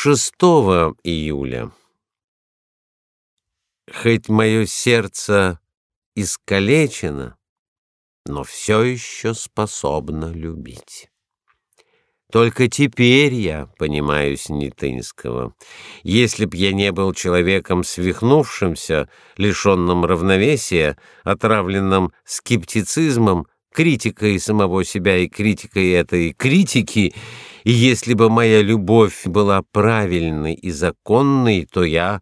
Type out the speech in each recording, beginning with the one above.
6 июля. Хоть мое сердце искалечено, но все еще способно любить. Только теперь я понимаю Снятынского. Если б я не был человеком свихнувшимся, лишенным равновесия, отравленным скептицизмом, критикой самого себя и критикой этой критики, и если бы моя любовь была правильной и законной, то я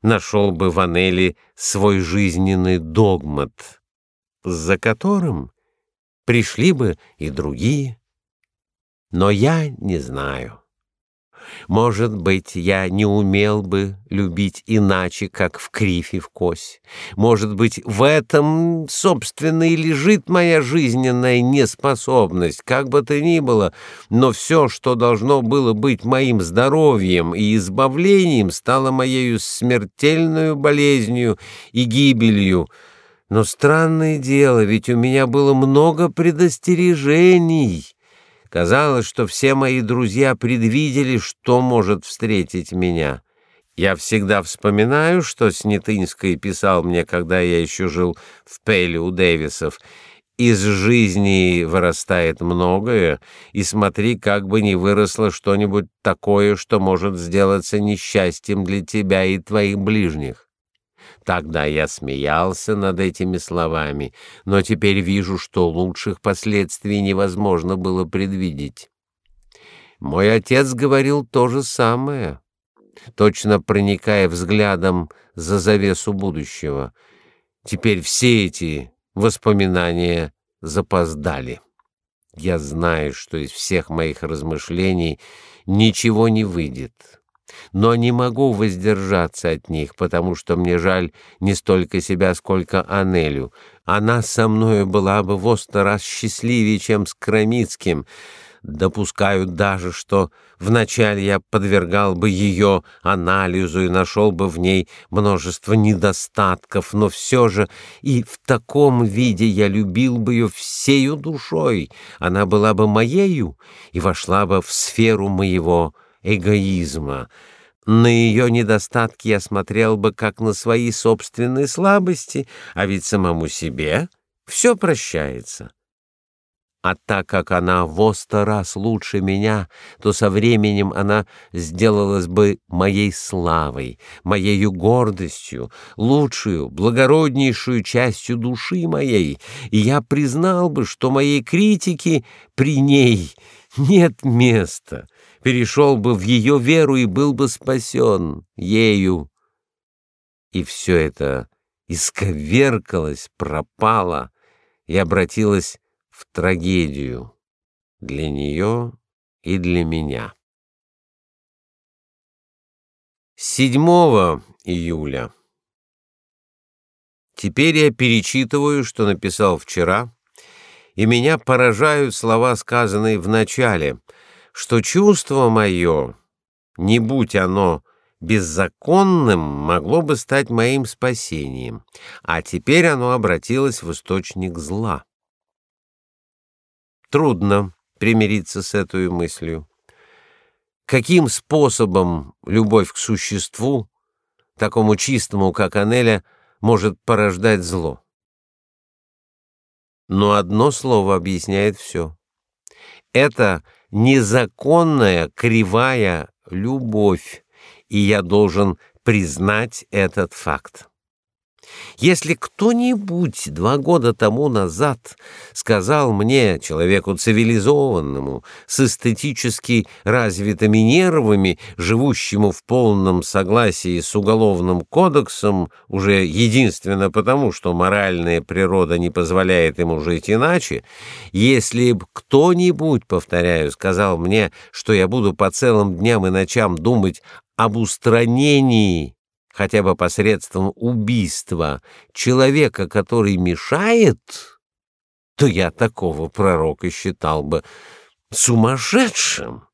нашел бы в Анели свой жизненный догмат, за которым пришли бы и другие. Но я не знаю. Может быть, я не умел бы любить иначе, как в крифе в кось. Может быть, в этом, собственно, и лежит моя жизненная неспособность, как бы то ни было, но все, что должно было быть моим здоровьем и избавлением, стало моею смертельной болезнью и гибелью. Но странное дело, ведь у меня было много предостережений, Казалось, что все мои друзья предвидели, что может встретить меня. Я всегда вспоминаю, что Снятынский писал мне, когда я еще жил в Пеле у Дэвисов. Из жизни вырастает многое, и смотри, как бы не выросло что-нибудь такое, что может сделаться несчастьем для тебя и твоих ближних. Тогда я смеялся над этими словами, но теперь вижу, что лучших последствий невозможно было предвидеть. Мой отец говорил то же самое, точно проникая взглядом за завесу будущего. Теперь все эти воспоминания запоздали. Я знаю, что из всех моих размышлений ничего не выйдет но не могу воздержаться от них, потому что мне жаль не столько себя, сколько Анелю. Она со мною была бы в сто раз счастливее, чем с Крамицким. Допускаю даже, что вначале я подвергал бы ее анализу и нашел бы в ней множество недостатков, но все же и в таком виде я любил бы ее всею душой. Она была бы моею и вошла бы в сферу моего эгоизма. На ее недостатки я смотрел бы как на свои собственные слабости, а ведь самому себе все прощается. А так как она во сто раз лучше меня, то со временем она сделалась бы моей славой, моей гордостью, лучшую, благороднейшую частью души моей, и я признал бы, что моей критике при ней нет места перешел бы в ее веру и был бы спасен ею. И все это исковеркалось, пропало и обратилось в трагедию для нее и для меня. 7 июля. Теперь я перечитываю, что написал вчера, и меня поражают слова, сказанные в начале — что чувство мое, не будь оно беззаконным, могло бы стать моим спасением, а теперь оно обратилось в источник зла. Трудно примириться с этой мыслью. Каким способом любовь к существу, такому чистому, как Анеля, может порождать зло? Но одно слово объясняет все. Это незаконная кривая любовь, и я должен признать этот факт. Если кто-нибудь два года тому назад сказал мне, человеку цивилизованному, с эстетически развитыми нервами, живущему в полном согласии с уголовным кодексом, уже единственно потому, что моральная природа не позволяет ему жить иначе, если б кто-нибудь, повторяю, сказал мне, что я буду по целым дням и ночам думать об устранении хотя бы посредством убийства человека, который мешает, то я такого пророка считал бы сумасшедшим.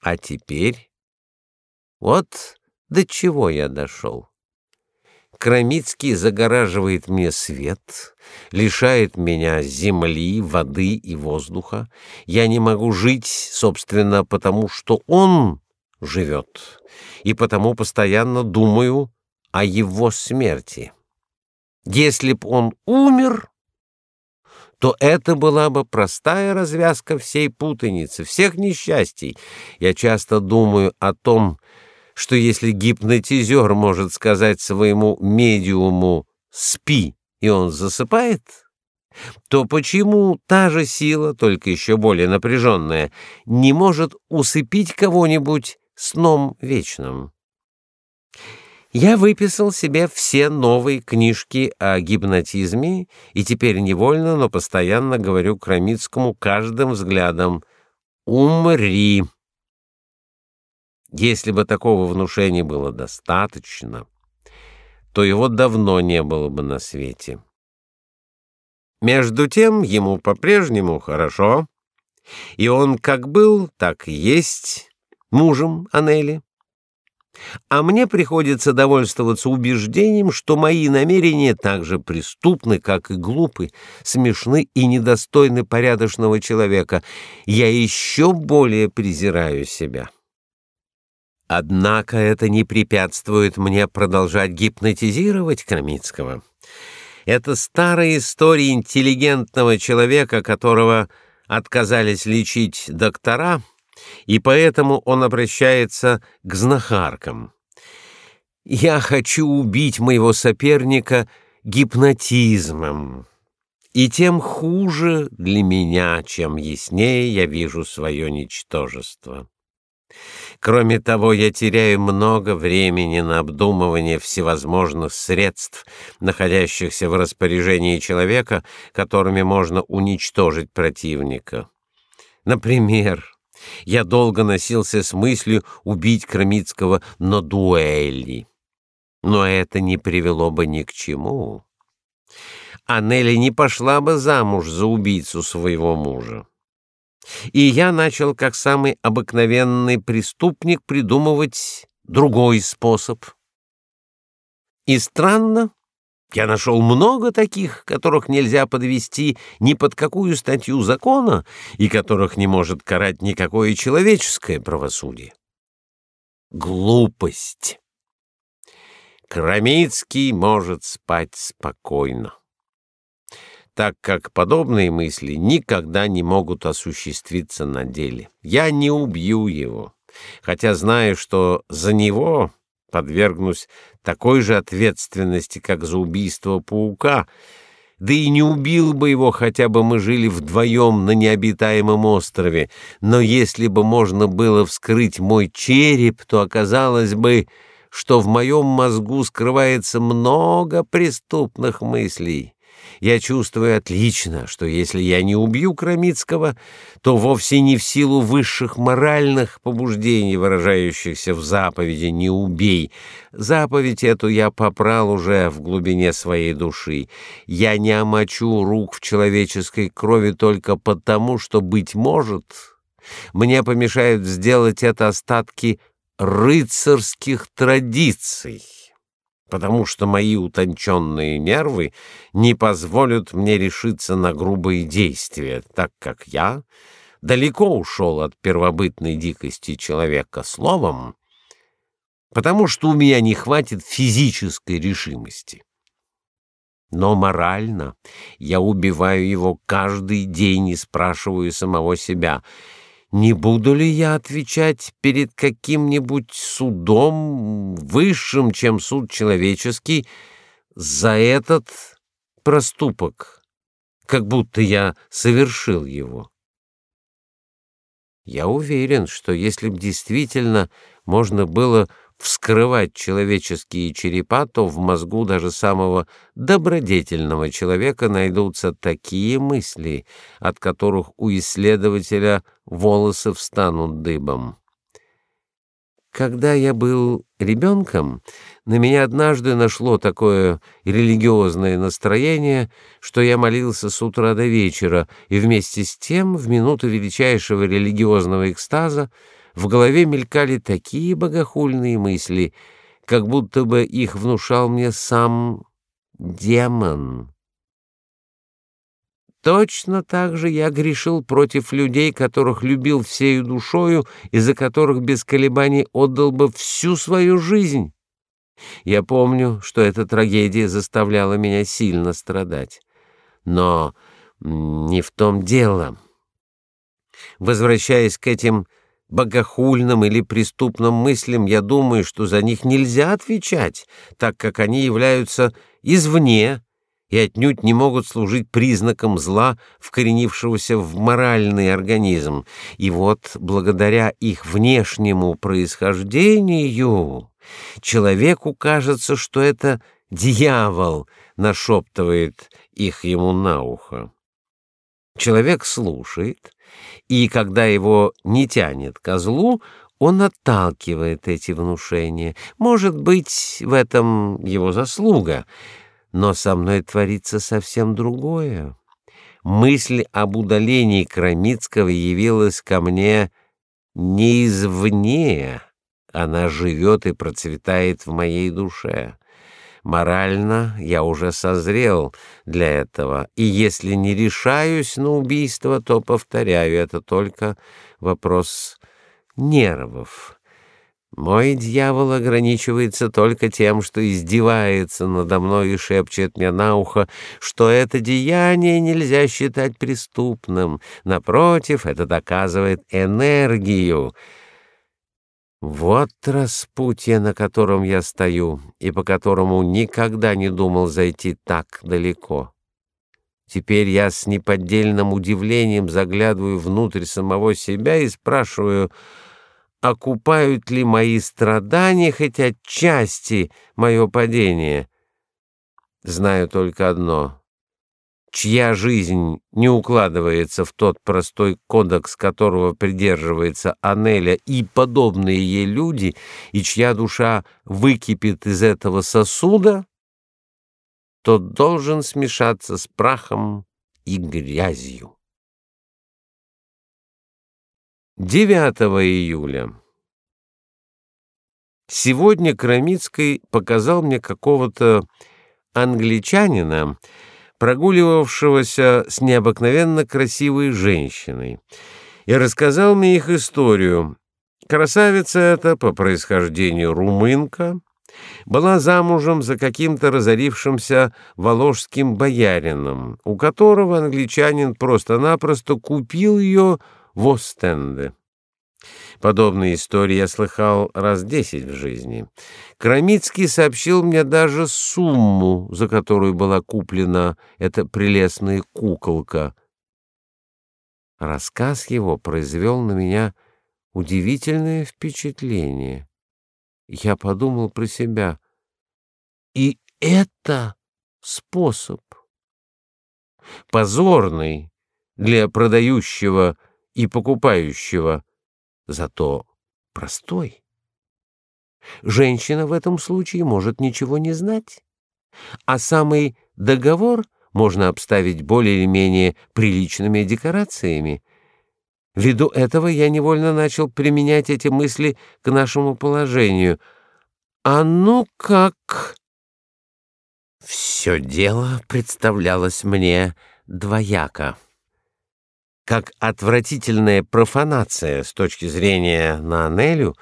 А теперь вот до чего я дошел. Крамицкий загораживает мне свет, лишает меня земли, воды и воздуха. Я не могу жить, собственно, потому что он живет, и потому постоянно думаю о его смерти. Если б он умер, то это была бы простая развязка всей путаницы, всех несчастий. Я часто думаю о том, что если гипнотизер может сказать своему медиуму «спи», и он засыпает, то почему та же сила, только еще более напряженная, не может усыпить кого-нибудь сном вечным? Я выписал себе все новые книжки о гипнотизме и теперь невольно, но постоянно говорю Крамицкому каждым взглядом «Умри!». Если бы такого внушения было достаточно, то его давно не было бы на свете. Между тем ему по-прежнему хорошо, и он как был, так и есть мужем Анели. А мне приходится довольствоваться убеждением, что мои намерения так же преступны, как и глупы, смешны и недостойны порядочного человека. Я еще более презираю себя. Однако это не препятствует мне продолжать гипнотизировать Крамицкого. Это старая история интеллигентного человека, которого отказались лечить доктора — и поэтому он обращается к знахаркам. Я хочу убить моего соперника гипнотизмом. И тем хуже для меня, чем яснее я вижу свое ничтожество. Кроме того, я теряю много времени на обдумывание всевозможных средств, находящихся в распоряжении человека, которыми можно уничтожить противника. Например, я долго носился с мыслью убить Крамицкого на дуэли. Но это не привело бы ни к чему. Анели не пошла бы замуж за убийцу своего мужа. И я начал, как самый обыкновенный преступник, придумывать другой способ. И странно, я нашел много таких, которых нельзя подвести ни под какую статью закона и которых не может карать никакое человеческое правосудие. Глупость. Крамицкий может спать спокойно, так как подобные мысли никогда не могут осуществиться на деле. Я не убью его, хотя знаю, что за него подвергнусь такой же ответственности, как за убийство паука, да и не убил бы его, хотя бы мы жили вдвоем на необитаемом острове, но если бы можно было вскрыть мой череп, то оказалось бы, что в моем мозгу скрывается много преступных мыслей. Я чувствую отлично, что если я не убью Крамицкого, то вовсе не в силу высших моральных побуждений, выражающихся в заповеди «не убей». Заповедь эту я попрал уже в глубине своей души. Я не омочу рук в человеческой крови только потому, что, быть может, мне помешают сделать это остатки рыцарских традиций потому что мои утонченные нервы не позволят мне решиться на грубые действия, так как я далеко ушел от первобытной дикости человека словом, потому что у меня не хватит физической решимости. Но морально я убиваю его каждый день и спрашиваю самого себя — не буду ли я отвечать перед каким-нибудь судом высшим, чем суд человеческий, за этот проступок, как будто я совершил его? Я уверен, что если б действительно можно было вскрывать человеческие черепа, то в мозгу даже самого добродетельного человека найдутся такие мысли, от которых у исследователя волосы встанут дыбом. Когда я был ребенком, на меня однажды нашло такое религиозное настроение, что я молился с утра до вечера, и вместе с тем, в минуту величайшего религиозного экстаза, в голове мелькали такие богохульные мысли, как будто бы их внушал мне сам демон. Точно так же я грешил против людей, которых любил всею душою и за которых без колебаний отдал бы всю свою жизнь. Я помню, что эта трагедия заставляла меня сильно страдать. Но не в том дело. Возвращаясь к этим богохульным или преступным мыслям, я думаю, что за них нельзя отвечать, так как они являются извне и отнюдь не могут служить признаком зла, вкоренившегося в моральный организм. И вот благодаря их внешнему происхождению человеку кажется, что это дьявол нашептывает их ему на ухо. Человек слушает, и когда его не тянет ко злу, он отталкивает эти внушения. Может быть, в этом его заслуга — но со мной творится совсем другое. Мысль об удалении Крамицкого явилась ко мне не извне, она живет и процветает в моей душе. Морально я уже созрел для этого, и если не решаюсь на убийство, то повторяю, это только вопрос нервов. Мой дьявол ограничивается только тем, что издевается надо мной и шепчет мне на ухо, что это деяние нельзя считать преступным. Напротив, это доказывает энергию. Вот распутье, на котором я стою, и по которому никогда не думал зайти так далеко. Теперь я с неподдельным удивлением заглядываю внутрь самого себя и спрашиваю — окупают ли мои страдания хоть отчасти мое падение. Знаю только одно: чья жизнь не укладывается в тот простой кодекс, которого придерживается Анеля и подобные ей люди, и чья душа выкипит из этого сосуда, тот должен смешаться с прахом и грязью. 9 июля. Сегодня Крамицкий показал мне какого-то англичанина, прогуливавшегося с необыкновенно красивой женщиной, и рассказал мне их историю. Красавица эта по происхождению румынка, была замужем за каким-то разорившимся воложским боярином, у которого англичанин просто-напросто купил ее в Остенде. Подобные истории я слыхал раз десять в жизни. Крамицкий сообщил мне даже сумму, за которую была куплена эта прелестная куколка. Рассказ его произвел на меня удивительное впечатление. Я подумал про себя. И это способ позорный для продающего и покупающего, зато простой. Женщина в этом случае может ничего не знать, а самый договор можно обставить более или менее приличными декорациями. Ввиду этого я невольно начал применять эти мысли к нашему положению. А ну как? Все дело представлялось мне двояко как отвратительная профанация с точки зрения на Анелю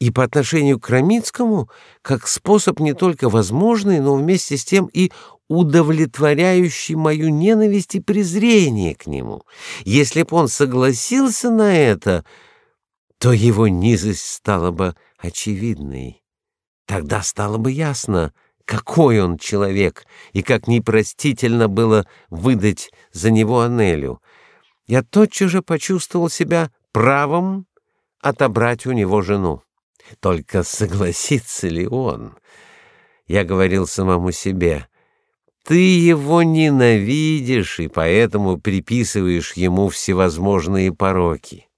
и по отношению к Рамицкому как способ не только возможный, но вместе с тем и удовлетворяющий мою ненависть и презрение к нему. Если б он согласился на это, то его низость стала бы очевидной. Тогда стало бы ясно, какой он человек и как непростительно было выдать за него Анелю я тотчас же почувствовал себя правым отобрать у него жену. Только согласится ли он? Я говорил самому себе, ты его ненавидишь и поэтому приписываешь ему всевозможные пороки.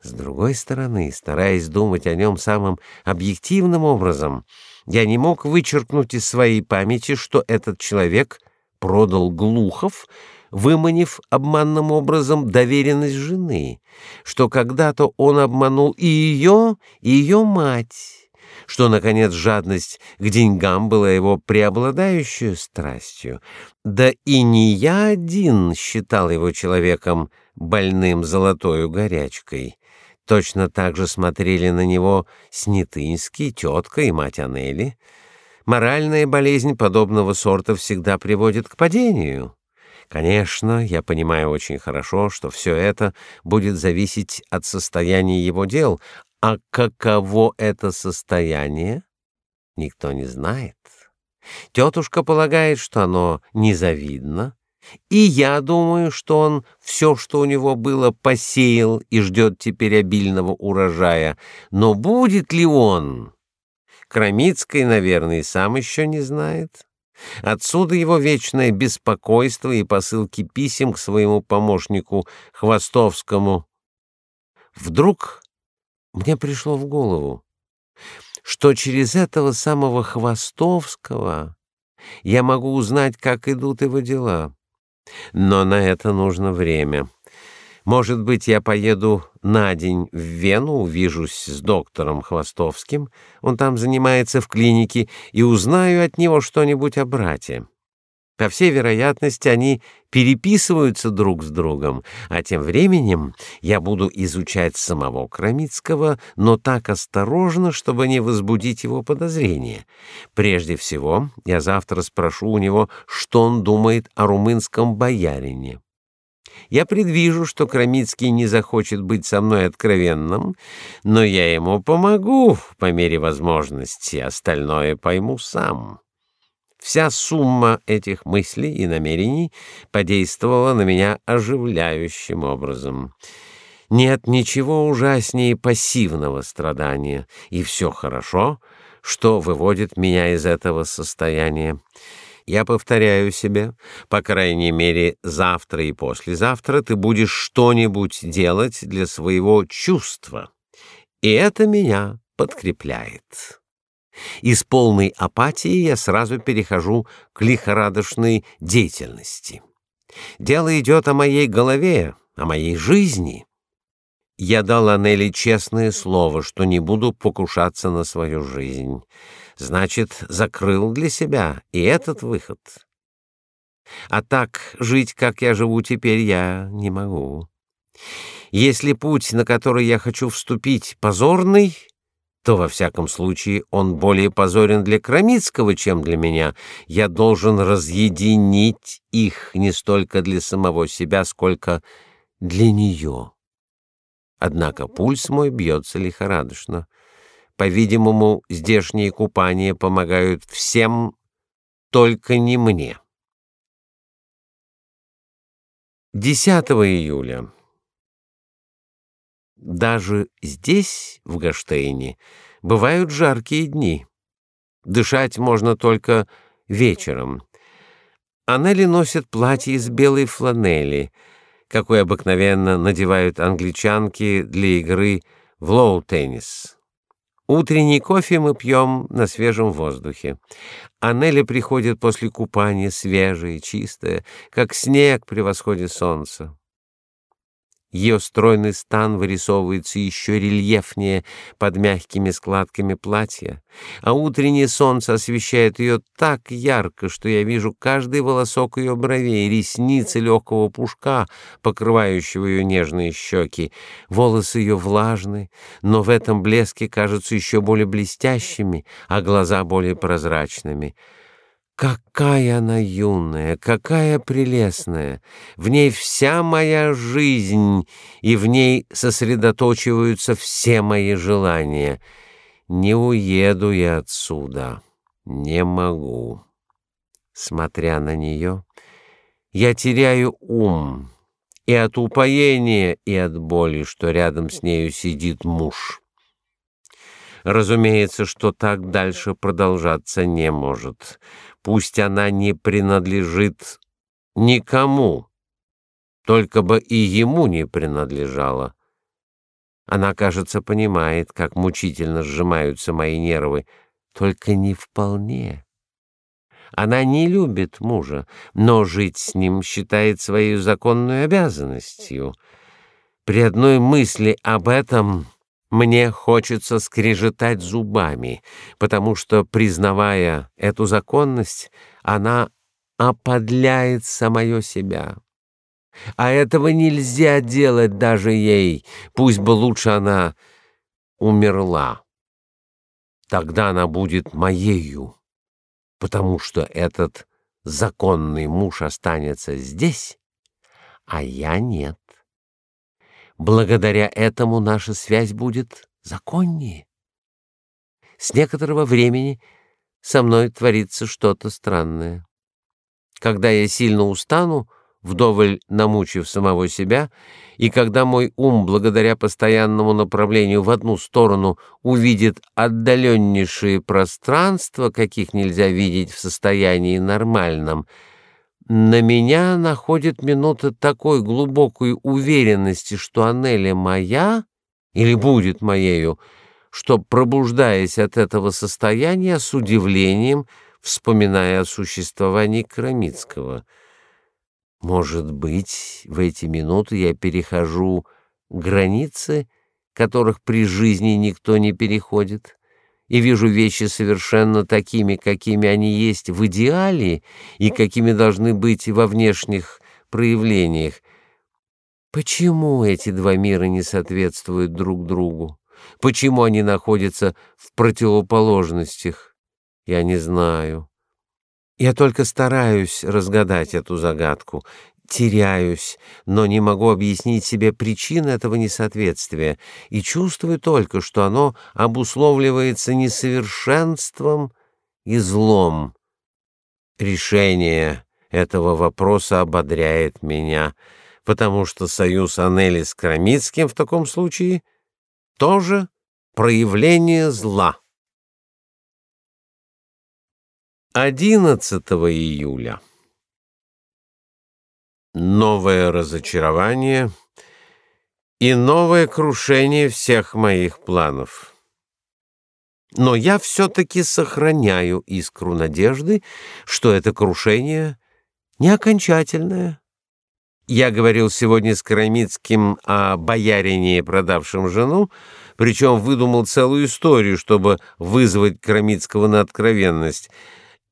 С другой стороны, стараясь думать о нем самым объективным образом, я не мог вычеркнуть из своей памяти, что этот человек продал Глухов выманив обманным образом доверенность жены, что когда-то он обманул и ее, и ее мать, что, наконец, жадность к деньгам была его преобладающей страстью. Да и не я один считал его человеком больным золотою горячкой. Точно так же смотрели на него Снятынский, тетка и мать Анели. Моральная болезнь подобного сорта всегда приводит к падению. Конечно, я понимаю очень хорошо, что все это будет зависеть от состояния его дел, а каково это состояние, никто не знает. Тетушка полагает, что оно незавидно, и я думаю, что он все, что у него было, посеял и ждет теперь обильного урожая. Но будет ли он? Крамицкий, наверное, и сам еще не знает. Отсюда его вечное беспокойство и посылки писем к своему помощнику Хвостовскому. Вдруг мне пришло в голову, что через этого самого Хвостовского я могу узнать, как идут его дела. Но на это нужно время. Может быть, я поеду на день в Вену, увижусь с доктором Хвостовским, он там занимается в клинике, и узнаю от него что-нибудь о брате. По всей вероятности, они переписываются друг с другом, а тем временем я буду изучать самого Крамицкого, но так осторожно, чтобы не возбудить его подозрения. Прежде всего, я завтра спрошу у него, что он думает о румынском боярине. Я предвижу, что Крамицкий не захочет быть со мной откровенным, но я ему помогу по мере возможности, остальное пойму сам. Вся сумма этих мыслей и намерений подействовала на меня оживляющим образом. Нет ничего ужаснее пассивного страдания, и все хорошо, что выводит меня из этого состояния. Я повторяю себе, по крайней мере, завтра и послезавтра ты будешь что-нибудь делать для своего чувства. И это меня подкрепляет. Из полной апатии я сразу перехожу к лихорадочной деятельности. Дело идет о моей голове, о моей жизни. Я дал Анели честное слово, что не буду покушаться на свою жизнь. Значит, закрыл для себя и этот выход. А так жить, как я живу теперь, я не могу. Если путь, на который я хочу вступить, позорный, то во всяком случае он более позорен для Крамицкого, чем для меня. Я должен разъединить их не столько для самого себя, сколько для нее. Однако пульс мой бьется лихорадочно. По-видимому, здешние купания помогают всем, только не мне. 10 июля даже здесь, в Гаштейне, бывают жаркие дни. Дышать можно только вечером. Анели носит платье из белой фланели, какое обыкновенно надевают англичанки для игры в лоу-теннис. Утренний кофе мы пьем на свежем воздухе. Анели приходит после купания свежая и чистая, как снег при восходе солнца. Ее стройный стан вырисовывается еще рельефнее под мягкими складками платья, а утреннее солнце освещает ее так ярко, что я вижу каждый волосок ее бровей, ресницы легкого пушка, покрывающего ее нежные щеки. Волосы ее влажны, но в этом блеске кажутся еще более блестящими, а глаза более прозрачными. Какая она юная, какая прелестная! В ней вся моя жизнь, и в ней сосредоточиваются все мои желания. Не уеду я отсюда, не могу. Смотря на нее, я теряю ум и от упоения, и от боли, что рядом с нею сидит муж. Разумеется, что так дальше продолжаться не может пусть она не принадлежит никому, только бы и ему не принадлежала. Она, кажется, понимает, как мучительно сжимаются мои нервы, только не вполне. Она не любит мужа, но жить с ним считает своей законной обязанностью. При одной мысли об этом Мне хочется скрежетать зубами, потому что, признавая эту законность, она оподляет самое себя. А этого нельзя делать даже ей, пусть бы лучше она умерла. Тогда она будет моею, потому что этот законный муж останется здесь, а я нет. Благодаря этому наша связь будет законнее. С некоторого времени со мной творится что-то странное. Когда я сильно устану, вдоволь намучив самого себя, и когда мой ум, благодаря постоянному направлению в одну сторону, увидит отдаленнейшие пространства, каких нельзя видеть в состоянии нормальном, на меня находит минута такой глубокой уверенности, что Анеля моя или будет моею, что, пробуждаясь от этого состояния, с удивлением вспоминая о существовании Крамицкого. Может быть, в эти минуты я перехожу границы, которых при жизни никто не переходит и вижу вещи совершенно такими, какими они есть в идеале и какими должны быть во внешних проявлениях. Почему эти два мира не соответствуют друг другу? Почему они находятся в противоположностях? Я не знаю. Я только стараюсь разгадать эту загадку, теряюсь, но не могу объяснить себе причин этого несоответствия и чувствую только, что оно обусловливается несовершенством и злом. Решение этого вопроса ободряет меня, потому что союз Анели с Крамицким в таком случае тоже проявление зла. 11 июля новое разочарование и новое крушение всех моих планов. Но я все-таки сохраняю искру надежды, что это крушение не окончательное. Я говорил сегодня с Карамицким о боярине, продавшем жену, причем выдумал целую историю, чтобы вызвать Карамицкого на откровенность —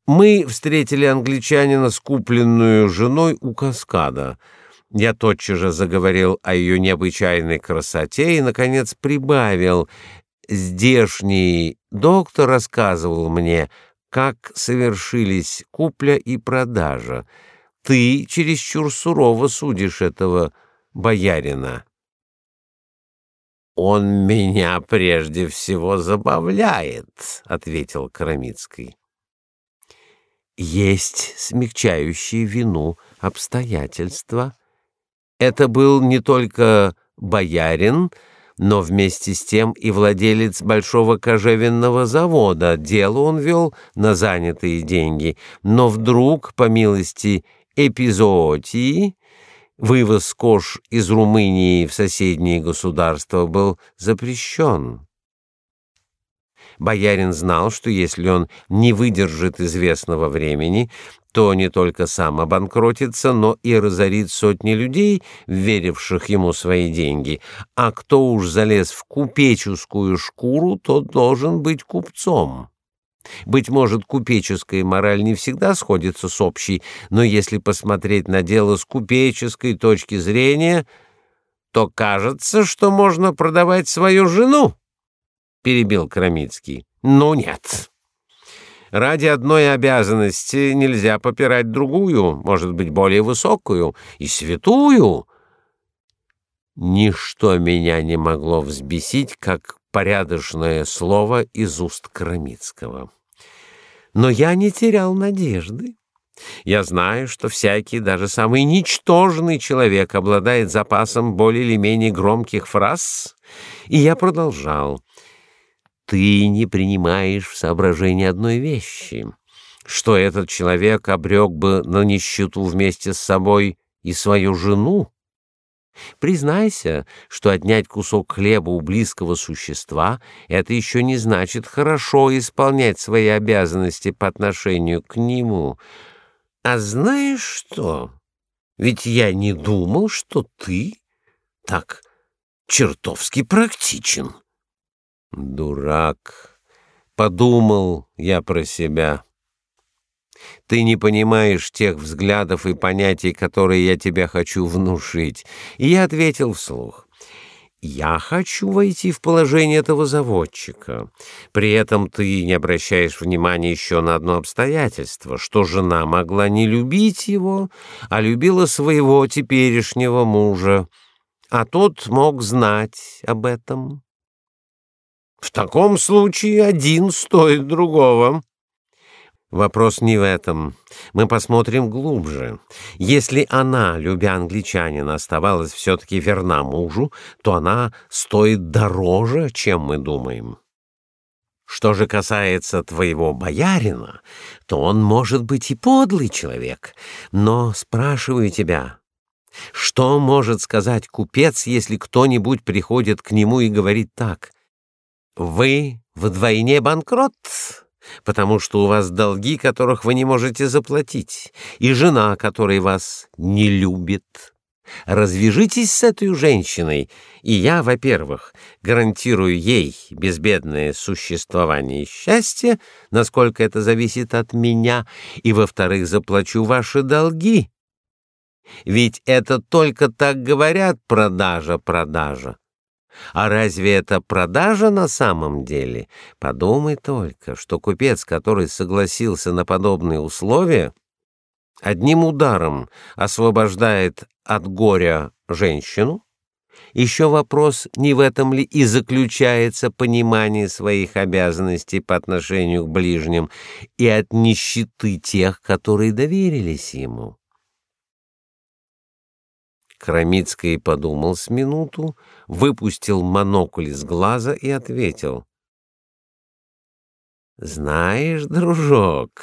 мы встретили англичанина с купленную женой у каскада. Я тотчас же заговорил о ее необычайной красоте и, наконец, прибавил. Здешний доктор рассказывал мне, как совершились купля и продажа. Ты чересчур сурово судишь этого боярина. «Он меня прежде всего забавляет», — ответил Карамицкий есть смягчающие вину обстоятельства. Это был не только боярин, но вместе с тем и владелец большого кожевенного завода. Дело он вел на занятые деньги, но вдруг, по милости эпизоотии, вывоз кож из Румынии в соседние государства был запрещен. Боярин знал, что если он не выдержит известного времени, то не только сам обанкротится, но и разорит сотни людей, веривших ему свои деньги. А кто уж залез в купеческую шкуру, тот должен быть купцом. Быть может, купеческая мораль не всегда сходится с общей, но если посмотреть на дело с купеческой точки зрения, то кажется, что можно продавать свою жену перебил Крамицкий. Ну нет. Ради одной обязанности нельзя попирать другую, может быть, более высокую и святую. Ничто меня не могло взбесить, как порядочное слово из уст Крамицкого. Но я не терял надежды. Я знаю, что всякий, даже самый ничтожный человек обладает запасом более или менее громких фраз, и я продолжал ты не принимаешь в соображение одной вещи, что этот человек обрек бы на нищету вместе с собой и свою жену. Признайся, что отнять кусок хлеба у близкого существа это еще не значит хорошо исполнять свои обязанности по отношению к нему. А знаешь что? Ведь я не думал, что ты так чертовски практичен. Дурак, подумал я про себя. Ты не понимаешь тех взглядов и понятий, которые я тебе хочу внушить. И я ответил вслух. Я хочу войти в положение этого заводчика. При этом ты не обращаешь внимания еще на одно обстоятельство, что жена могла не любить его, а любила своего теперешнего мужа, а тот мог знать об этом. В таком случае один стоит другого. Вопрос не в этом. Мы посмотрим глубже. Если она, любя англичанина, оставалась все таки верна мужу, то она стоит дороже, чем мы думаем. Что же касается твоего боярина, то он может быть и подлый человек, но спрашиваю тебя, что может сказать купец, если кто-нибудь приходит к нему и говорит так: "Вы вдвойне банкрот"? потому что у вас долги, которых вы не можете заплатить, и жена, которая вас не любит. Развяжитесь с этой женщиной, и я, во-первых, гарантирую ей безбедное существование и счастье, насколько это зависит от меня, и, во-вторых, заплачу ваши долги. Ведь это только так говорят продажа, продажа. А разве это продажа на самом деле? Подумай только, что купец, который согласился на подобные условия, одним ударом освобождает от горя женщину. Еще вопрос, не в этом ли и заключается понимание своих обязанностей по отношению к ближним и от нищеты тех, которые доверились ему. Крамицкий подумал с минуту, выпустил монокль из глаза и ответил: Знаешь, дружок,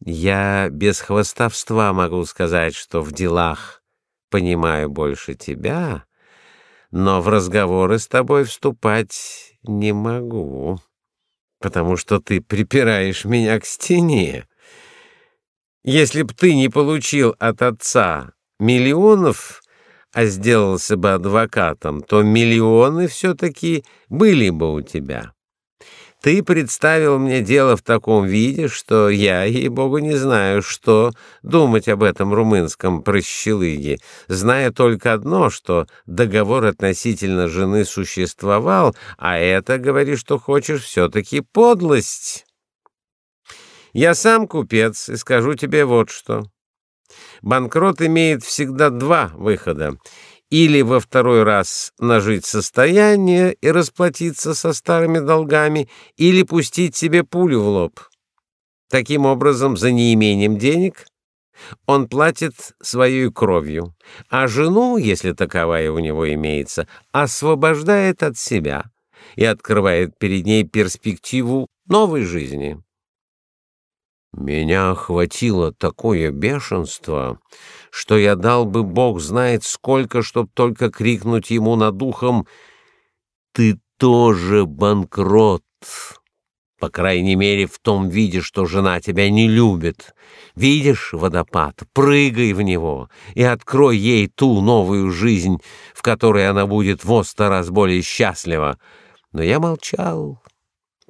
я без хвастовства могу сказать, что в делах понимаю больше тебя, но в разговоры с тобой вступать не могу, потому что ты припираешь меня к стене. Если б ты не получил от отца миллионов, а сделался бы адвокатом, то миллионы все-таки были бы у тебя. Ты представил мне дело в таком виде, что я, ей-богу, не знаю, что думать об этом румынском прощелыге, зная только одно, что договор относительно жены существовал, а это, говоришь, что хочешь, все-таки подлость. Я сам купец и скажу тебе вот что. Банкрот имеет всегда два выхода: или во второй раз нажить состояние и расплатиться со старыми долгами, или пустить себе пулю в лоб. Таким образом, за неимением денег он платит своей кровью, а жену, если таковая у него имеется, освобождает от себя и открывает перед ней перспективу новой жизни. Меня охватило такое бешенство, что я дал бы Бог знает сколько, чтоб только крикнуть ему над ухом «Ты тоже банкрот!» По крайней мере, в том виде, что жена тебя не любит. Видишь водопад, прыгай в него и открой ей ту новую жизнь, в которой она будет в сто раз более счастлива. Но я молчал,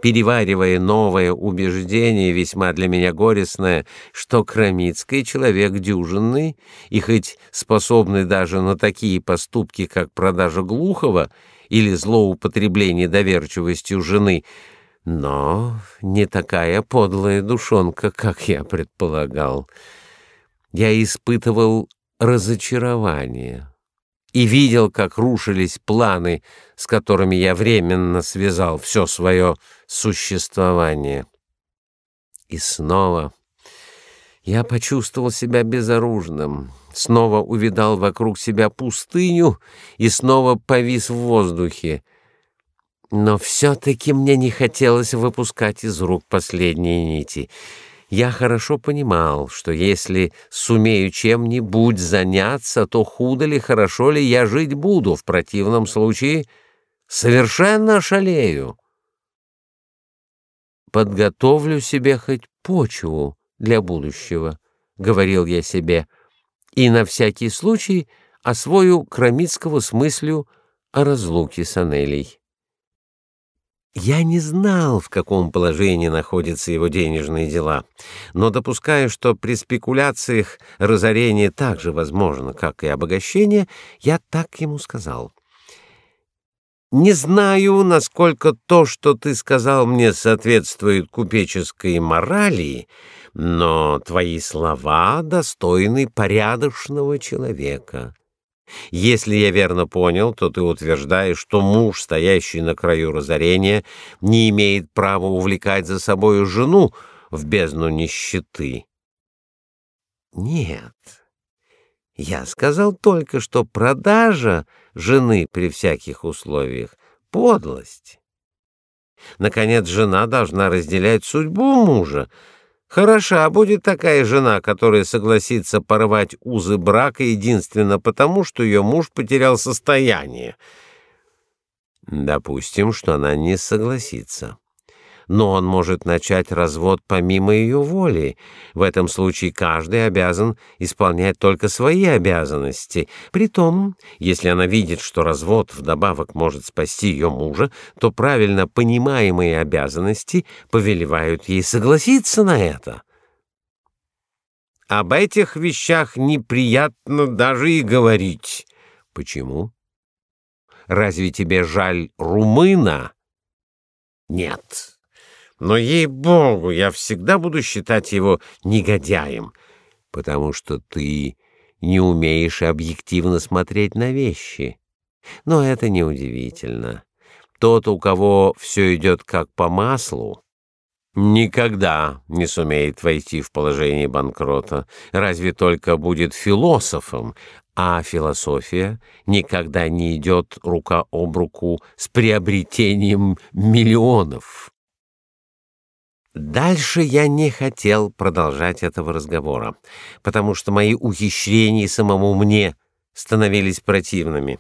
переваривая новое убеждение, весьма для меня горестное, что Крамицкий человек дюжинный и хоть способный даже на такие поступки, как продажа глухого или злоупотребление доверчивостью жены, но не такая подлая душонка, как я предполагал. Я испытывал разочарование и видел, как рушились планы, с которыми я временно связал все свое существование. И снова я почувствовал себя безоружным, снова увидал вокруг себя пустыню и снова повис в воздухе. Но все таки мне не хотелось выпускать из рук последние нити. Я хорошо понимал, что если сумею чем-нибудь заняться, то худо ли, хорошо ли я жить буду, в противном случае совершенно ошалею. Подготовлю себе хоть почву для будущего, говорил я себе, и на всякий случай освою Крамицкого с мыслью о разлуке с Анелей. Я не знал, в каком положении находятся его денежные дела, но допуская, что при спекуляциях разорение так же возможно, как и обогащение, я так ему сказал. Не знаю, насколько то, что ты сказал мне, соответствует купеческой морали, но твои слова достойны порядочного человека. Если я верно понял, то ты утверждаешь, что муж, стоящий на краю разорения, не имеет права увлекать за собою жену в бездну нищеты. Нет. Я сказал только, что продажа жены при всяких условиях подлость. Наконец, жена должна разделять судьбу мужа, Хороша будет такая жена, которая согласится порвать узы брака единственно потому, что ее муж потерял состояние. Допустим, что она не согласится но он может начать развод помимо ее воли. В этом случае каждый обязан исполнять только свои обязанности. Притом, если она видит, что развод вдобавок может спасти ее мужа, то правильно понимаемые обязанности повелевают ей согласиться на это. Об этих вещах неприятно даже и говорить. Почему? Разве тебе жаль румына? Нет. Но ей-богу, я всегда буду считать его негодяем, потому что ты не умеешь объективно смотреть на вещи. Но это неудивительно. Тот, у кого все идет как по маслу, никогда не сумеет войти в положение банкрота, разве только будет философом, а философия никогда не идет рука об руку с приобретением миллионов. Дальше я не хотел продолжать этого разговора, потому что мои ухищрения самому мне становились противными.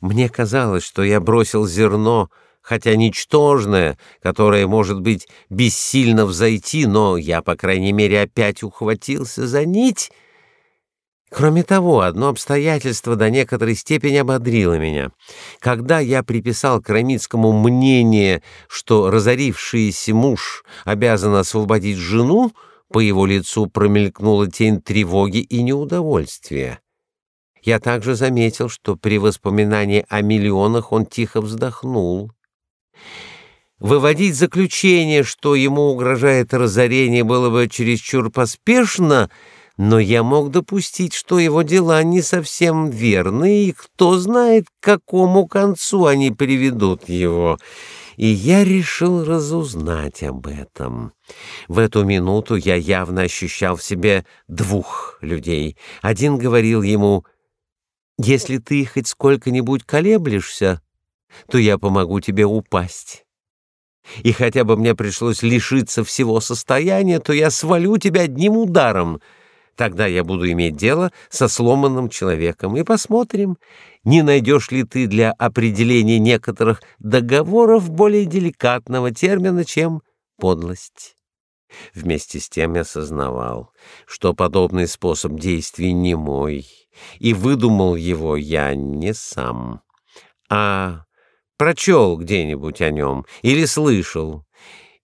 Мне казалось, что я бросил зерно, хотя ничтожное, которое, может быть, бессильно взойти, но я, по крайней мере, опять ухватился за нить — Кроме того, одно обстоятельство до некоторой степени ободрило меня. Когда я приписал Крамицкому мнение, что разорившийся муж обязан освободить жену, по его лицу промелькнула тень тревоги и неудовольствия. Я также заметил, что при воспоминании о миллионах он тихо вздохнул. Выводить заключение, что ему угрожает разорение, было бы чересчур поспешно — но я мог допустить, что его дела не совсем верны, и кто знает, к какому концу они приведут его. И я решил разузнать об этом. В эту минуту я явно ощущал в себе двух людей. Один говорил ему: "Если ты хоть сколько-нибудь колеблешься, то я помогу тебе упасть". И хотя бы мне пришлось лишиться всего состояния, то я свалю тебя одним ударом. Тогда я буду иметь дело со сломанным человеком, и посмотрим, не найдешь ли ты для определения некоторых договоров более деликатного термина, чем подлость. Вместе с тем я сознавал, что подобный способ действий не мой, и выдумал его я не сам, а прочел где-нибудь о нем или слышал,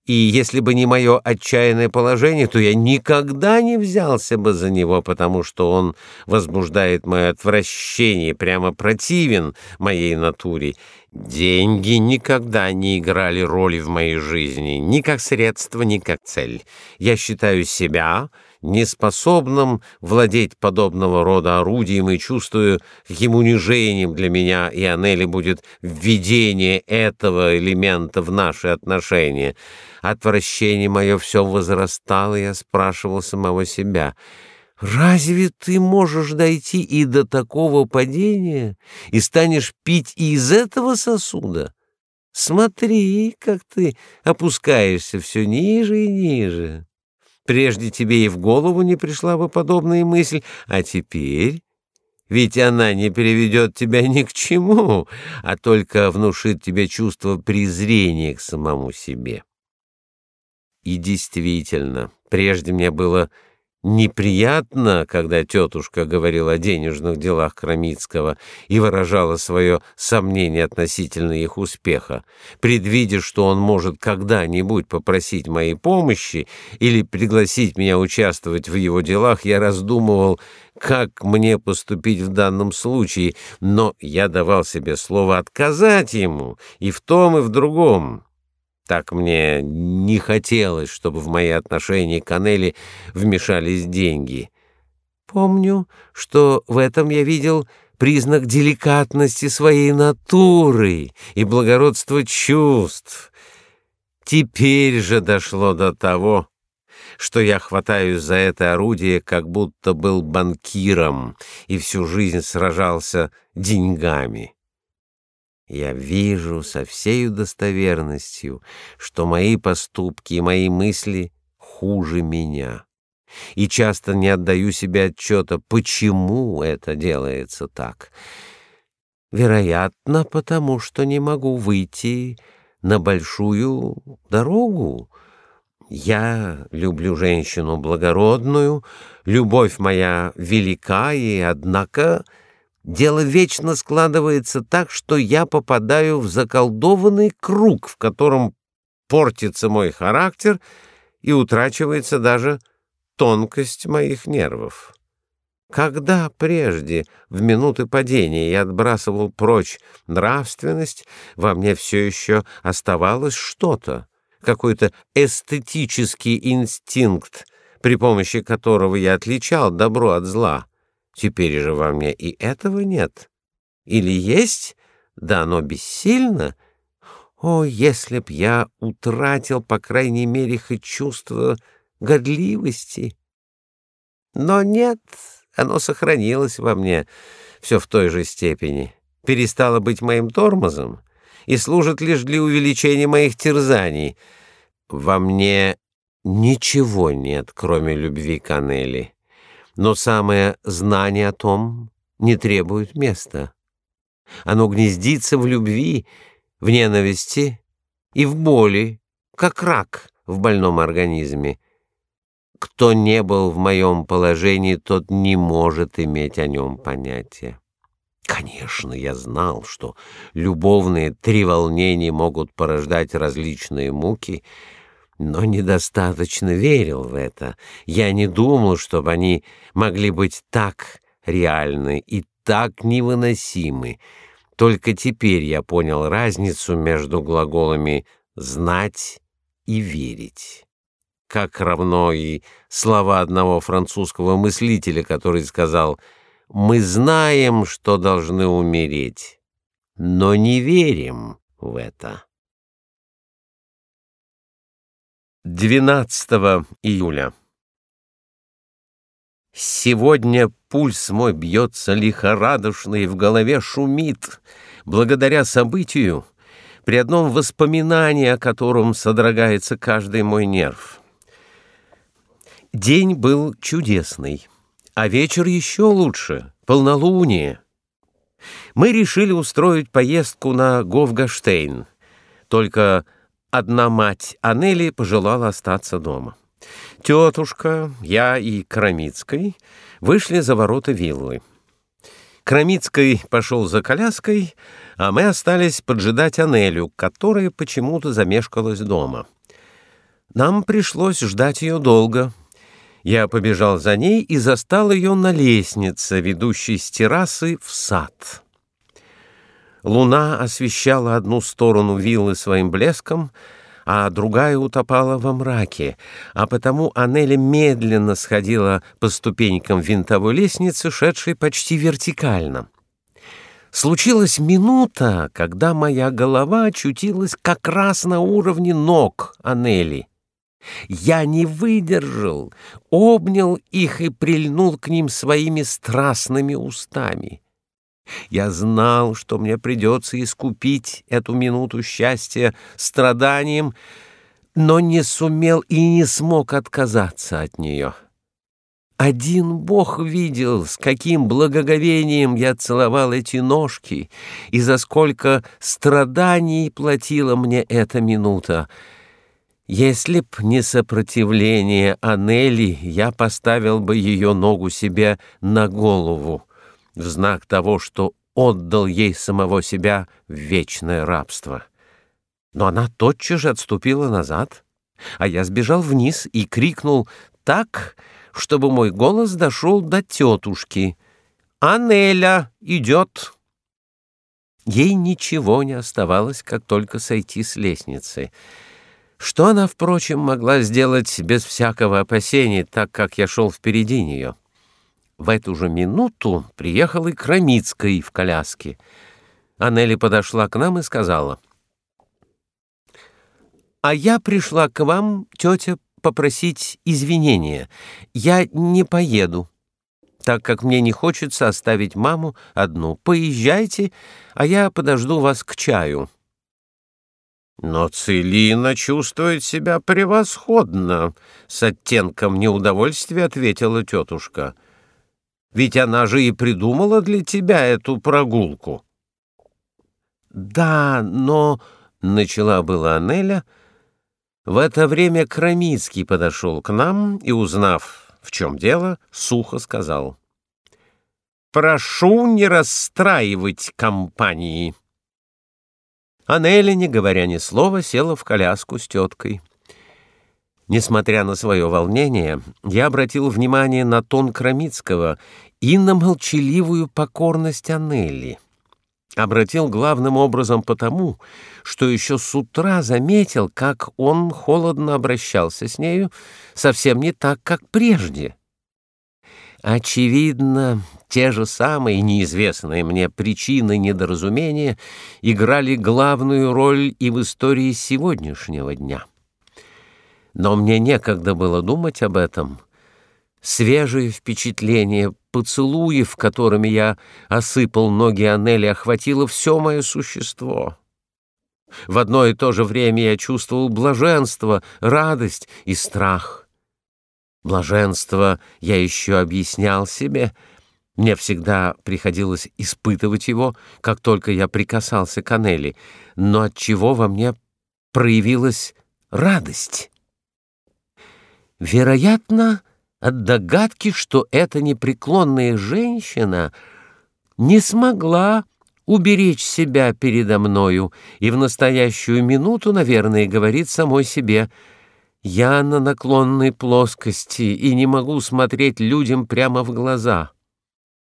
и если бы не мое отчаянное положение, то я никогда не взялся бы за него, потому что он возбуждает мое отвращение, прямо противен моей натуре. Деньги никогда не играли роли в моей жизни, ни как средство, ни как цель. Я считаю себя неспособным владеть подобного рода орудием и чувствую, каким унижением для меня и Анели будет введение этого элемента в наши отношения. Отвращение мое все возрастало, я спрашивал самого себя — Разве ты можешь дойти и до такого падения и станешь пить и из этого сосуда? Смотри, как ты опускаешься все ниже и ниже. Прежде тебе и в голову не пришла бы подобная мысль, а теперь ведь она не приведет тебя ни к чему, а только внушит тебе чувство презрения к самому себе. И действительно, прежде мне было неприятно, когда тетушка говорила о денежных делах Крамицкого и выражала свое сомнение относительно их успеха, предвидя, что он может когда-нибудь попросить моей помощи или пригласить меня участвовать в его делах, я раздумывал, как мне поступить в данном случае, но я давал себе слово отказать ему и в том, и в другом. Так мне не хотелось, чтобы в мои отношения к Анели вмешались деньги. Помню, что в этом я видел признак деликатности своей натуры и благородства чувств. Теперь же дошло до того, что я хватаюсь за это орудие, как будто был банкиром и всю жизнь сражался деньгами. Я вижу со всей достоверностью, что мои поступки и мои мысли хуже меня. И часто не отдаю себе отчета, почему это делается так. Вероятно, потому что не могу выйти на большую дорогу. Я люблю женщину благородную, любовь моя велика, и, однако, Дело вечно складывается так, что я попадаю в заколдованный круг, в котором портится мой характер и утрачивается даже тонкость моих нервов. Когда прежде, в минуты падения, я отбрасывал прочь нравственность, во мне все еще оставалось что-то, какой-то эстетический инстинкт, при помощи которого я отличал добро от зла. Теперь же во мне и этого нет. Или есть, да оно бессильно. О, если б я утратил, по крайней мере, хоть чувство годливости. Но нет, оно сохранилось во мне все в той же степени, перестало быть моим тормозом и служит лишь для увеличения моих терзаний. Во мне ничего нет, кроме любви к Анели но самое знание о том не требует места. Оно гнездится в любви, в ненависти и в боли, как рак в больном организме. Кто не был в моем положении, тот не может иметь о нем понятия. Конечно, я знал, что любовные треволнения могут порождать различные муки, но недостаточно верил в это. Я не думал, чтобы они могли быть так реальны и так невыносимы. Только теперь я понял разницу между глаголами «знать» и «верить». Как равно и слова одного французского мыслителя, который сказал «Мы знаем, что должны умереть, но не верим в это». 12 июля. Сегодня пульс мой бьется лихорадочно и в голове шумит, благодаря событию, при одном воспоминании о котором содрогается каждый мой нерв. День был чудесный, а вечер еще лучше, полнолуние. Мы решили устроить поездку на Говгаштейн, только одна мать Анели пожелала остаться дома. Тетушка, я и Крамицкой вышли за ворота виллы. Крамицкой пошел за коляской, а мы остались поджидать Анелю, которая почему-то замешкалась дома. Нам пришлось ждать ее долго. Я побежал за ней и застал ее на лестнице, ведущей с террасы в сад. Луна освещала одну сторону виллы своим блеском, а другая утопала во мраке, а потому Анеля медленно сходила по ступенькам винтовой лестницы, шедшей почти вертикально. Случилась минута, когда моя голова очутилась как раз на уровне ног Анели. Я не выдержал, обнял их и прильнул к ним своими страстными устами. Я знал, что мне придется искупить эту минуту счастья страданием, но не сумел и не смог отказаться от нее. Один Бог видел, с каким благоговением я целовал эти ножки, и за сколько страданий платила мне эта минута. Если б не сопротивление Анели, я поставил бы ее ногу себе на голову в знак того, что отдал ей самого себя в вечное рабство. Но она тотчас же отступила назад, а я сбежал вниз и крикнул так, чтобы мой голос дошел до тетушки. «Анеля идет!» Ей ничего не оставалось, как только сойти с лестницы. Что она, впрочем, могла сделать без всякого опасения, так как я шел впереди нее? В эту же минуту приехал и Крамицкий в коляске. Анели подошла к нам и сказала, «А я пришла к вам, тетя, попросить извинения. Я не поеду, так как мне не хочется оставить маму одну. Поезжайте, а я подожду вас к чаю». Но Целина чувствует себя превосходно, — с оттенком неудовольствия ответила тетушка. Ведь она же и придумала для тебя эту прогулку. Да, но... — начала была Анеля. В это время Крамицкий подошел к нам и, узнав, в чем дело, сухо сказал. «Прошу не расстраивать компании». А Нелли, не говоря ни слова, села в коляску с теткой. Несмотря на свое волнение, я обратил внимание на тон Крамицкого и на молчаливую покорность Анелли. Обратил главным образом потому, что еще с утра заметил, как он холодно обращался с нею, совсем не так, как прежде. Очевидно, те же самые неизвестные мне причины недоразумения играли главную роль и в истории сегодняшнего дня. Но мне некогда было думать об этом. Свежие впечатления, поцелуев, которыми я осыпал ноги Анели, охватило все мое существо. В одно и то же время я чувствовал блаженство, радость и страх — Блаженство я еще объяснял себе. Мне всегда приходилось испытывать его, как только я прикасался к Анели, но от чего во мне проявилась радость. Вероятно, от догадки, что эта непреклонная женщина не смогла уберечь себя передо мною и в настоящую минуту, наверное, говорит самой себе — я на наклонной плоскости и не могу смотреть людям прямо в глаза.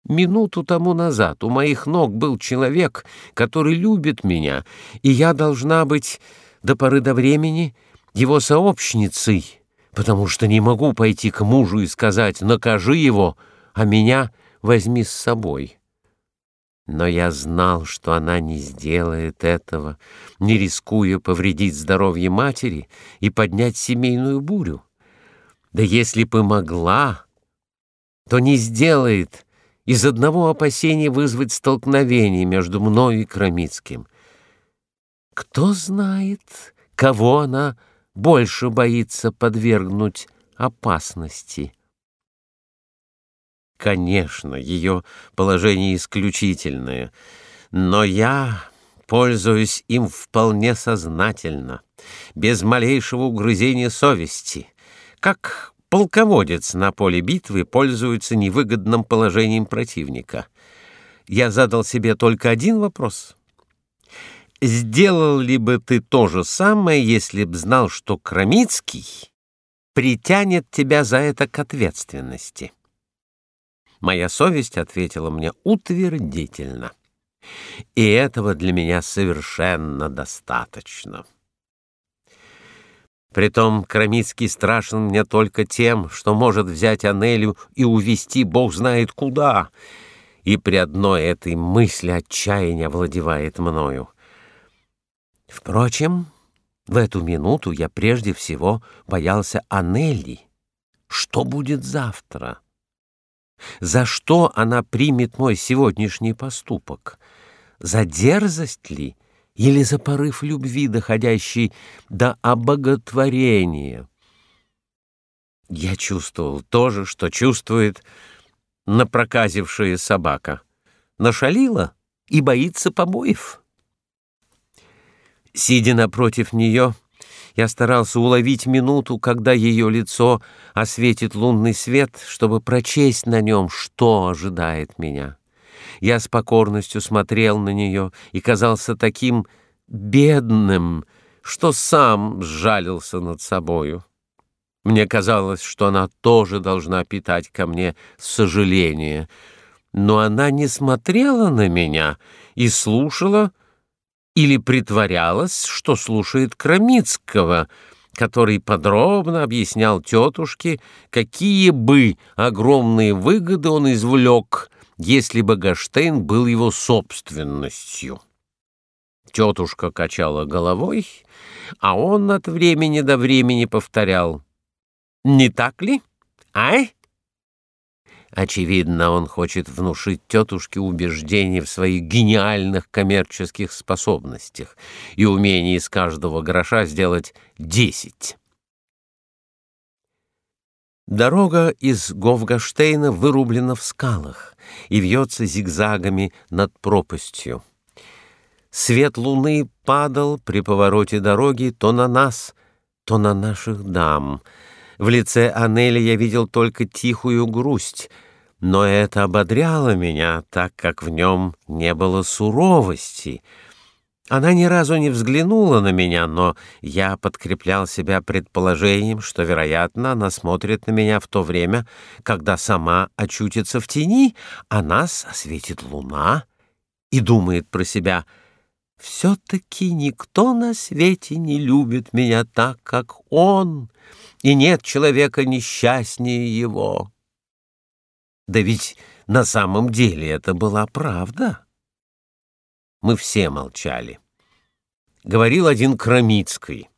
Минуту тому назад у моих ног был человек, который любит меня, и я должна быть до поры до времени его сообщницей, потому что не могу пойти к мужу и сказать «накажи его», а меня возьми с собой. Но я знал, что она не сделает этого, не рискуя повредить здоровье матери и поднять семейную бурю. Да если бы могла, то не сделает из одного опасения вызвать столкновение между мной и Крамицким. Кто знает, кого она больше боится подвергнуть опасности. Конечно, ее положение исключительное, но я пользуюсь им вполне сознательно, без малейшего угрызения совести, как полководец на поле битвы пользуется невыгодным положением противника. Я задал себе только один вопрос. Сделал ли бы ты то же самое, если б знал, что Крамицкий притянет тебя за это к ответственности? Моя совесть ответила мне утвердительно. И этого для меня совершенно достаточно. Притом Крамицкий страшен мне только тем, что может взять Анелю и увести бог знает куда, и при одной этой мысли отчаяния владевает мною. Впрочем, в эту минуту я прежде всего боялся Анели. Что будет завтра? За что она примет мой сегодняшний поступок? За дерзость ли или за порыв любви, доходящий до обоготворения? Я чувствовал то же, что чувствует напроказившая собака. Нашалила и боится побоев. Сидя напротив нее, Я старался уловить минуту, когда ее лицо осветит лунный свет, чтобы прочесть на нем, что ожидает меня. Я с покорностью смотрел на нее и казался таким бедным, что сам сжалился над собою. Мне казалось, что она тоже должна питать ко мне сожаление, но она не смотрела на меня и слушала или притворялась, что слушает Крамицкого, который подробно объяснял тетушке, какие бы огромные выгоды он извлек, если бы Гаштейн был его собственностью. Тетушка качала головой, а он от времени до времени повторял «Не так ли? Ай?» Очевидно, он хочет внушить тетушке убеждение в своих гениальных коммерческих способностях и умении из каждого гроша сделать десять. Дорога из Говгаштейна вырублена в скалах и вьется зигзагами над пропастью. Свет луны падал при повороте дороги то на нас, то на наших дам. В лице Анели я видел только тихую грусть, но это ободряло меня, так как в нем не было суровости. Она ни разу не взглянула на меня, но я подкреплял себя предположением, что, вероятно, она смотрит на меня в то время, когда сама очутится в тени, а нас осветит луна и думает про себя — все-таки никто на свете не любит меня так, как он, и нет человека несчастнее его. Да ведь на самом деле это была правда. Мы все молчали. Говорил один Крамицкий.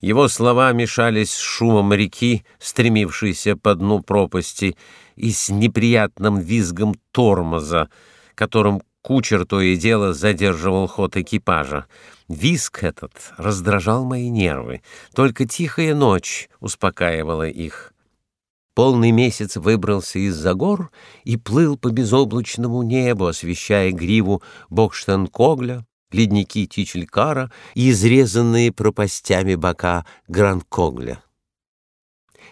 Его слова мешались с шумом реки, стремившейся по дну пропасти, и с неприятным визгом тормоза, которым Кучер то и дело задерживал ход экипажа. Виск этот раздражал мои нервы. Только тихая ночь успокаивала их. Полный месяц выбрался из-за гор и плыл по безоблачному небу, освещая гриву Бокштанкогля, ледники Тичелькара и изрезанные пропастями бока Гранкогля.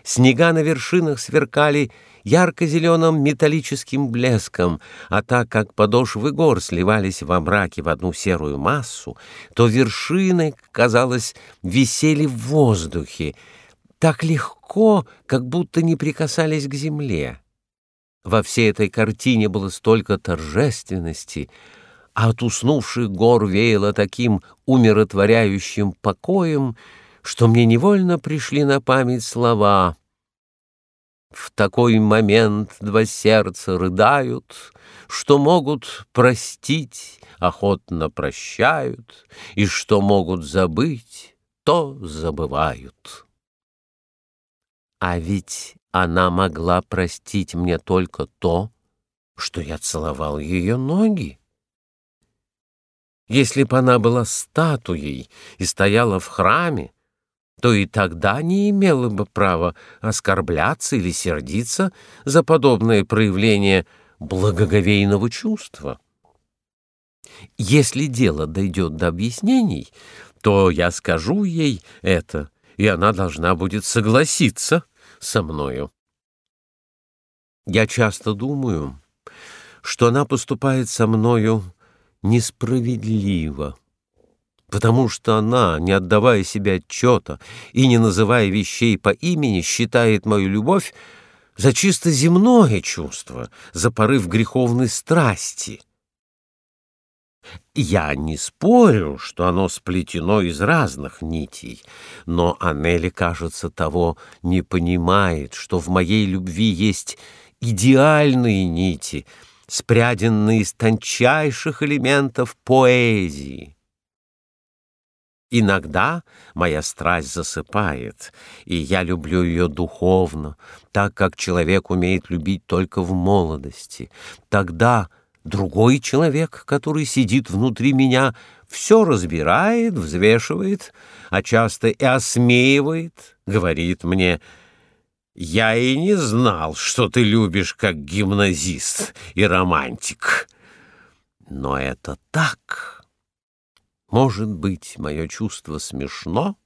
Снега на вершинах сверкали ярко-зеленым металлическим блеском, а так как подошвы гор сливались во мраке в одну серую массу, то вершины, казалось, висели в воздухе, так легко, как будто не прикасались к земле. Во всей этой картине было столько торжественности, а от уснувших гор веяло таким умиротворяющим покоем, что мне невольно пришли на память слова «В такой момент два сердца рыдают, что могут простить, охотно прощают, и что могут забыть, то забывают». А ведь она могла простить мне только то, что я целовал ее ноги. Если бы она была статуей и стояла в храме, то и тогда не имела бы права оскорбляться или сердиться за подобное проявление благоговейного чувства. Если дело дойдет до объяснений, то я скажу ей это, и она должна будет согласиться со мною. Я часто думаю, что она поступает со мною несправедливо потому что она, не отдавая себе отчета и не называя вещей по имени, считает мою любовь за чисто земное чувство, за порыв греховной страсти. Я не спорю, что оно сплетено из разных нитей, но Анели, кажется, того не понимает, что в моей любви есть идеальные нити, спряденные из тончайших элементов поэзии. Иногда моя страсть засыпает, и я люблю ее духовно, так как человек умеет любить только в молодости. Тогда другой человек, который сидит внутри меня, все разбирает, взвешивает, а часто и осмеивает, говорит мне «Я и не знал, что ты любишь как гимназист и романтик». Но это так. Может быть, мое чувство смешно,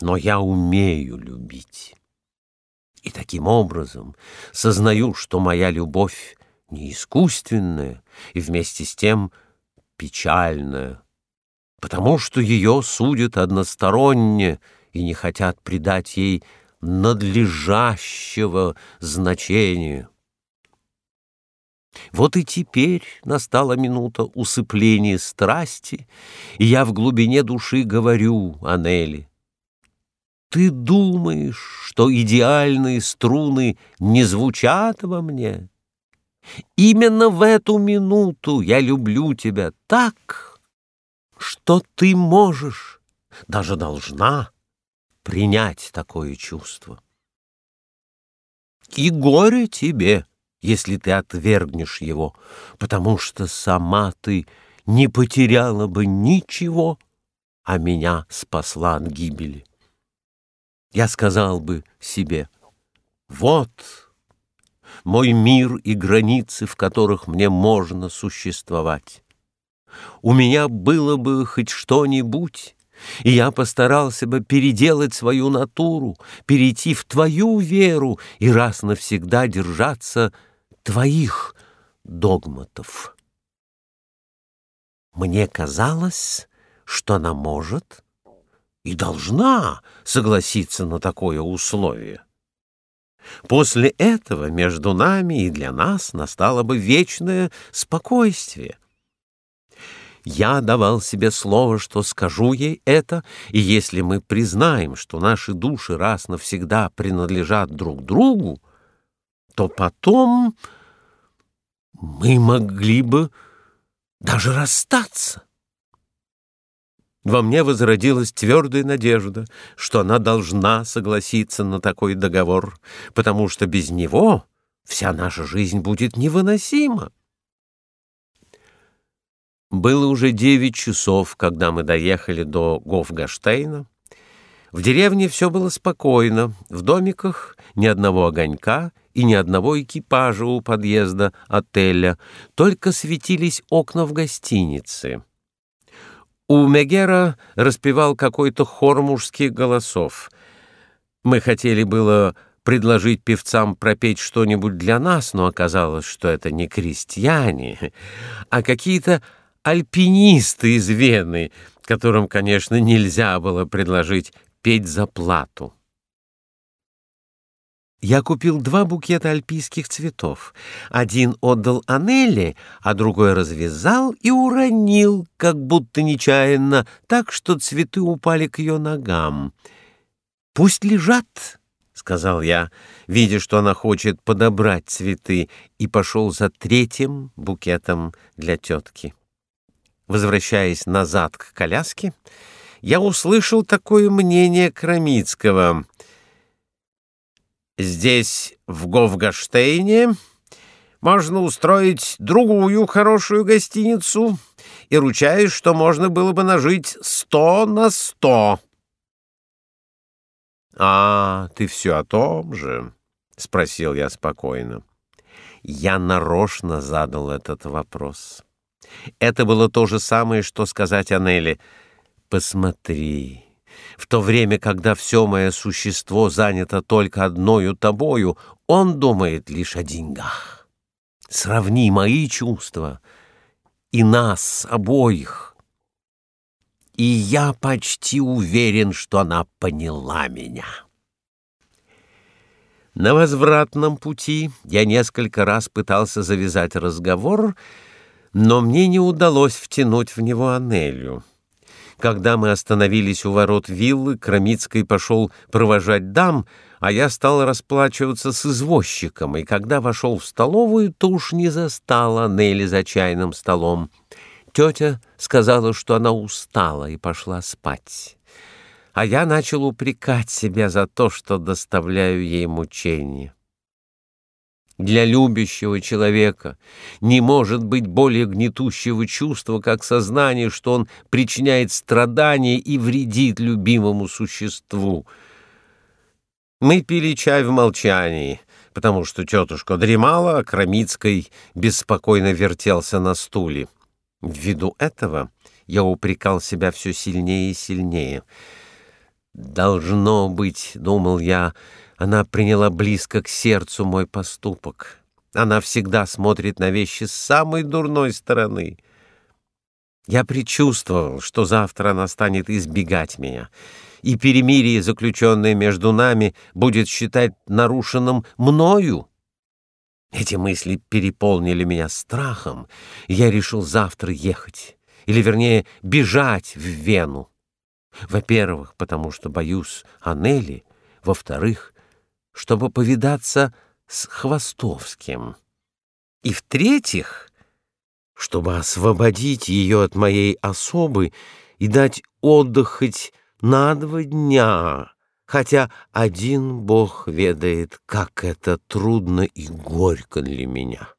но я умею любить. И таким образом сознаю, что моя любовь не искусственная и вместе с тем печальная, потому что ее судят односторонне и не хотят придать ей надлежащего значения. Вот и теперь настала минута усыпления страсти, и я в глубине души говорю Анели. Ты думаешь, что идеальные струны не звучат во мне? Именно в эту минуту я люблю тебя так, что ты можешь, даже должна, принять такое чувство. И горе тебе, если ты отвергнешь его, потому что сама ты не потеряла бы ничего, а меня спасла от гибели. Я сказал бы себе, вот мой мир и границы, в которых мне можно существовать. У меня было бы хоть что-нибудь, и я постарался бы переделать свою натуру, перейти в твою веру и раз навсегда держаться твоих догматов. Мне казалось, что она может и должна согласиться на такое условие. После этого между нами и для нас настало бы вечное спокойствие. Я давал себе слово, что скажу ей это, и если мы признаем, что наши души раз навсегда принадлежат друг другу, то потом мы могли бы даже расстаться. Во мне возродилась твердая надежда, что она должна согласиться на такой договор, потому что без него вся наша жизнь будет невыносима. Было уже девять часов, когда мы доехали до Гофгаштейна. В деревне все было спокойно, в домиках ни одного огонька — и ни одного экипажа у подъезда отеля, только светились окна в гостинице. У Мегера распевал какой-то хор мужских голосов. Мы хотели было предложить певцам пропеть что-нибудь для нас, но оказалось, что это не крестьяне, а какие-то альпинисты из Вены, которым, конечно, нельзя было предложить петь за плату. Я купил два букета альпийских цветов. Один отдал Анелле, а другой развязал и уронил, как будто нечаянно, так что цветы упали к ее ногам. «Пусть лежат», — сказал я, видя, что она хочет подобрать цветы, и пошел за третьим букетом для тетки. Возвращаясь назад к коляске, я услышал такое мнение Крамицкого — Здесь, в Говгаштейне, можно устроить другую хорошую гостиницу, и ручаюсь, что можно было бы нажить сто на сто. — А, ты все о том же? — спросил я спокойно. Я нарочно задал этот вопрос. Это было то же самое, что сказать Анели. «Посмотри, в то время, когда все мое существо занято только одною тобою, он думает лишь о деньгах. Сравни мои чувства и нас обоих. И я почти уверен, что она поняла меня. На возвратном пути я несколько раз пытался завязать разговор, но мне не удалось втянуть в него Анелью. Когда мы остановились у ворот виллы, Крамицкий пошел провожать дам, а я стал расплачиваться с извозчиком, и когда вошел в столовую, то уж не застала Нелли за чайным столом. Тетя сказала, что она устала и пошла спать. А я начал упрекать себя за то, что доставляю ей мучения. Для любящего человека не может быть более гнетущего чувства, как сознание, что он причиняет страдания и вредит любимому существу. Мы пили чай в молчании, потому что тетушка дремала, а Крамицкой беспокойно вертелся на стуле. Ввиду этого я упрекал себя все сильнее и сильнее. «Должно быть, — думал я, — она приняла близко к сердцу мой поступок. Она всегда смотрит на вещи с самой дурной стороны». Я предчувствовал, что завтра она станет избегать меня, и перемирие, заключенное между нами, будет считать нарушенным мною. Эти мысли переполнили меня страхом, я решил завтра ехать, или, вернее, бежать в Вену. Во-первых, потому что боюсь Анели, во-вторых, чтобы повидаться с Хвостовским, и, в-третьих, чтобы освободить ее от моей особы и дать отдых хоть на два дня, хотя один Бог ведает, как это трудно и горько для меня.